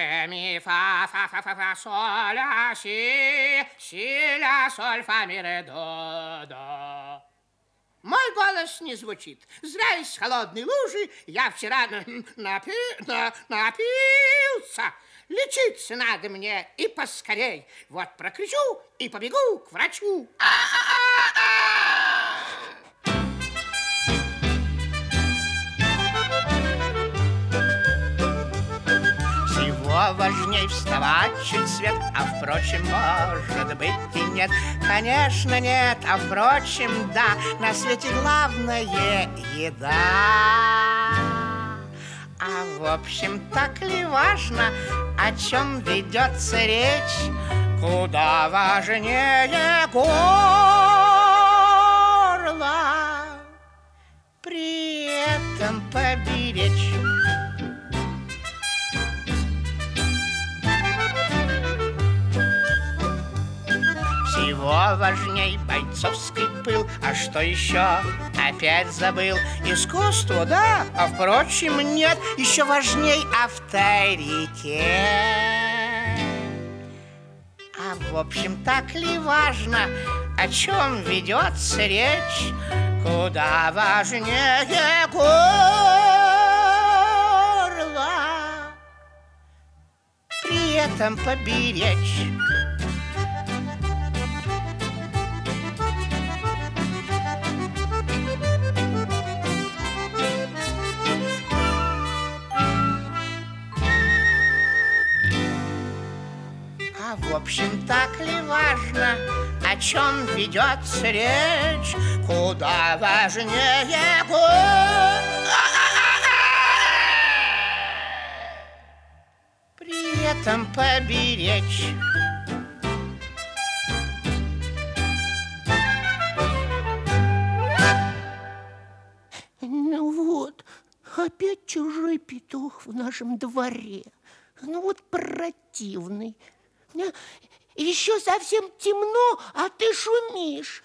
ре, ми, фа, фа, фа, фа, фа, соль, ля, си, си, ля, соль, фа, ми, ре, до, до. Мой голос не звучит. Зря из холодной лужи я вчера на- напи, на- напился. Лечиться надо мне и поскорей. Вот прокричу и побегу к врачу. Важней вставать чуть свет, а впрочем, может быть и нет. Конечно, нет, а впрочем, да, на свете главное еда. А в общем, так ли важно, о чем ведется речь? Куда важнее горло при этом поберечь. Всего важней бойцовский пыл. А что еще? Опять забыл. Искусство, да, а впрочем нет. Еще важней авторитет. А в общем, так ли важно О чем ведется речь? Куда важнее горло. При этом поберечь А в общем, так ли важно, о чем ведется речь? Куда важнее го- При этом поберечь. Ну вот, опять чужой петух в нашем дворе. Ну вот противный. Еще совсем темно, а ты шумишь.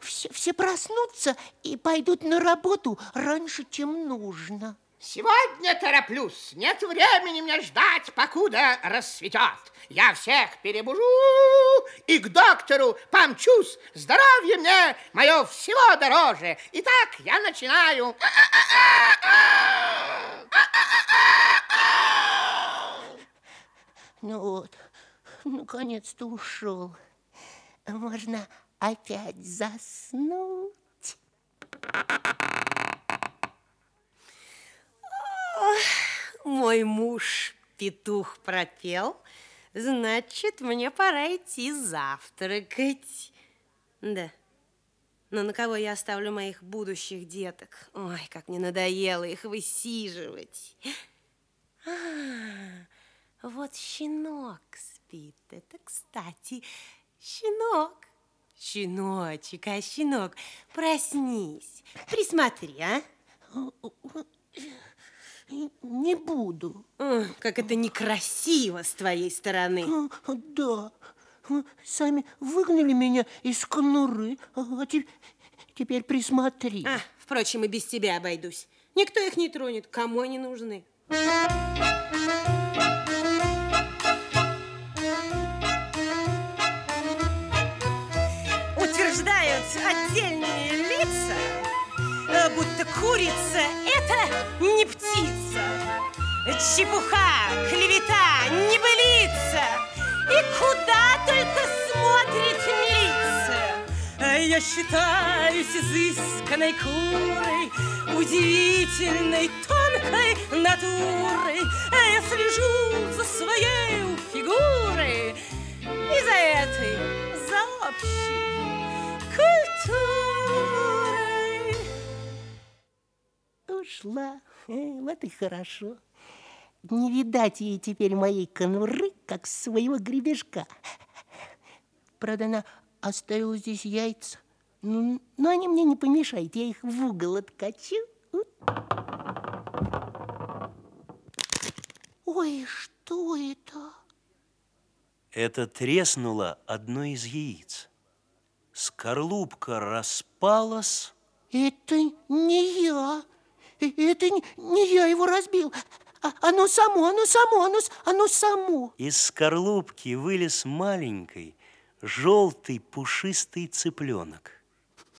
Все, все проснутся и пойдут на работу раньше, чем нужно. Сегодня тороплюсь, нет времени мне ждать, покуда рассветет. Я всех перебужу и к доктору помчусь. Здоровье мне мое всего дороже. Итак, я начинаю. Ну вот, наконец-то ушел. Можно опять заснуть. Мой муж петух пропел, значит, мне пора идти завтракать. Да. Но на кого я оставлю моих будущих деток? Ой, как мне надоело их высиживать. А, вот щенок спит. Это, кстати, щенок. Щеночек, а щенок, проснись. Присмотри, а? Не буду. Как это некрасиво с твоей стороны. А, Да, сами выгнали меня из конуры, а те- теперь присмотри. А, впрочем, и без тебя обойдусь. Никто их не тронет, кому они нужны. Утверждают отдельные лица, э, будто курица – это не птица. Чепуха, клевета, небылица. И куда только смотрит милиция. А Я считаюсь изысканной курой, Удивительной тонкой натурой. А Я слежу за своей фигурой И за этой, Ушла. Э, Вот и хорошо. Не видать ей теперь моей конуры, как своего гребешка. Правда, она оставила здесь яйца. Ну, но они мне не помешают, я их в угол откачу. Ой, что это? Это треснуло одно из яиц. Скорлупка распалась, Это не я. Это не- я его разбил. А- Оно само, оно само, оно, оно само. Из скорлупки вылез маленький, желтый, пушистый цыпленок.